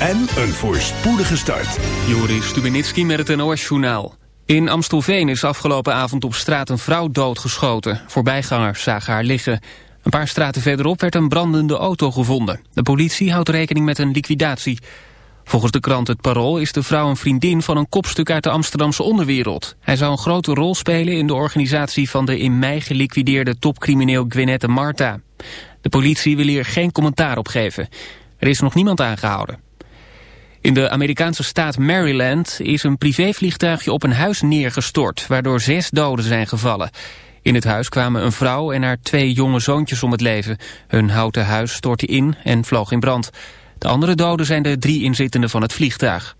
en een voorspoedige start. Joris Stubenitski met het NOS-journaal. In Amstelveen is afgelopen avond op straat een vrouw doodgeschoten. Voorbijgangers zagen haar liggen. Een paar straten verderop werd een brandende auto gevonden. De politie houdt rekening met een liquidatie. Volgens de krant Het Parool is de vrouw een vriendin van een kopstuk uit de Amsterdamse onderwereld. Hij zou een grote rol spelen in de organisatie van de in mei geliquideerde topcrimineel Gwynette Marta. De politie wil hier geen commentaar op geven. Er is nog niemand aangehouden. In de Amerikaanse staat Maryland is een privévliegtuigje op een huis neergestort, waardoor zes doden zijn gevallen. In het huis kwamen een vrouw en haar twee jonge zoontjes om het leven. Hun houten huis stortte in en vloog in brand. De andere doden zijn de drie inzittenden van het vliegtuig.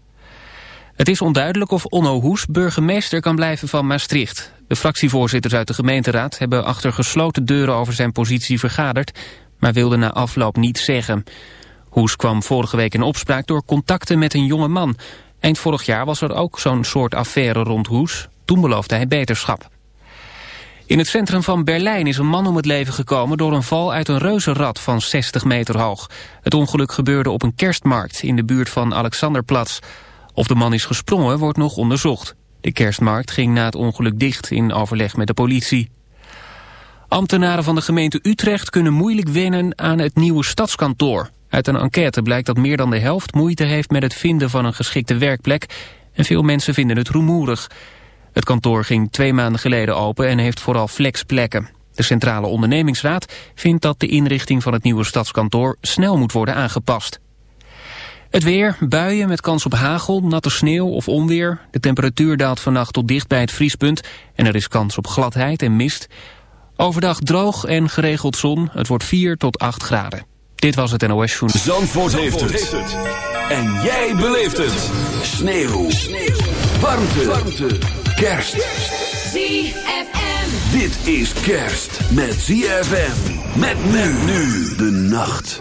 Het is onduidelijk of Onno Hoes burgemeester kan blijven van Maastricht. De fractievoorzitters uit de gemeenteraad hebben achter gesloten deuren over zijn positie vergaderd, maar wilden na afloop niets zeggen. Hoes kwam vorige week in opspraak door contacten met een jonge man. Eind vorig jaar was er ook zo'n soort affaire rond Hoes. Toen beloofde hij beterschap. In het centrum van Berlijn is een man om het leven gekomen door een val uit een reuzenrad van 60 meter hoog. Het ongeluk gebeurde op een kerstmarkt in de buurt van Alexanderplatz. Of de man is gesprongen wordt nog onderzocht. De kerstmarkt ging na het ongeluk dicht in overleg met de politie. Ambtenaren van de gemeente Utrecht kunnen moeilijk wennen aan het nieuwe stadskantoor. Uit een enquête blijkt dat meer dan de helft moeite heeft met het vinden van een geschikte werkplek en veel mensen vinden het rumoerig. Het kantoor ging twee maanden geleden open en heeft vooral flexplekken. De Centrale Ondernemingsraad vindt dat de inrichting van het nieuwe stadskantoor snel moet worden aangepast. Het weer, buien met kans op hagel, natte sneeuw of onweer. De temperatuur daalt vannacht tot dicht bij het vriespunt en er is kans op gladheid en mist. Overdag droog en geregeld zon, het wordt 4 tot 8 graden. Dit was het NOS Journal. Zandvoort, Zandvoort heeft, het. En jij beleeft het. Sneeuw. Sneeuw. Warmte. Warmte. Kerst. ZFM. Dit is kerst met ZFM. Met men nu de nacht.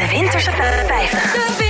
de Winterse 50.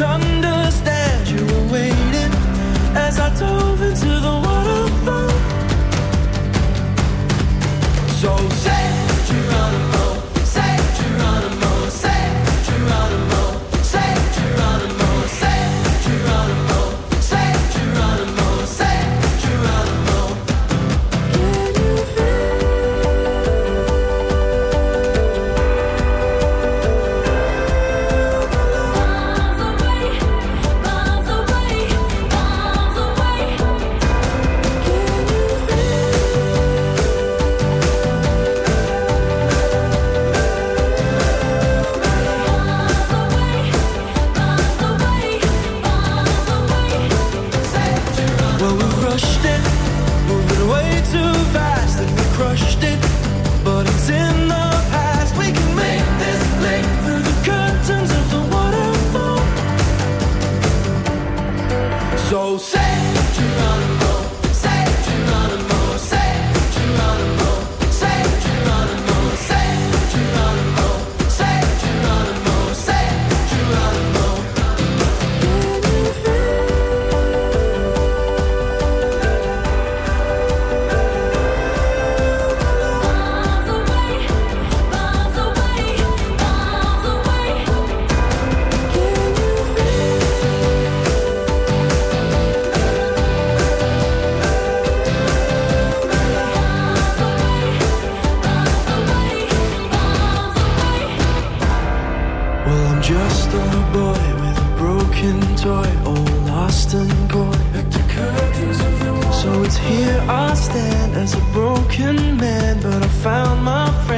understand you away. broken man, but I found my friend.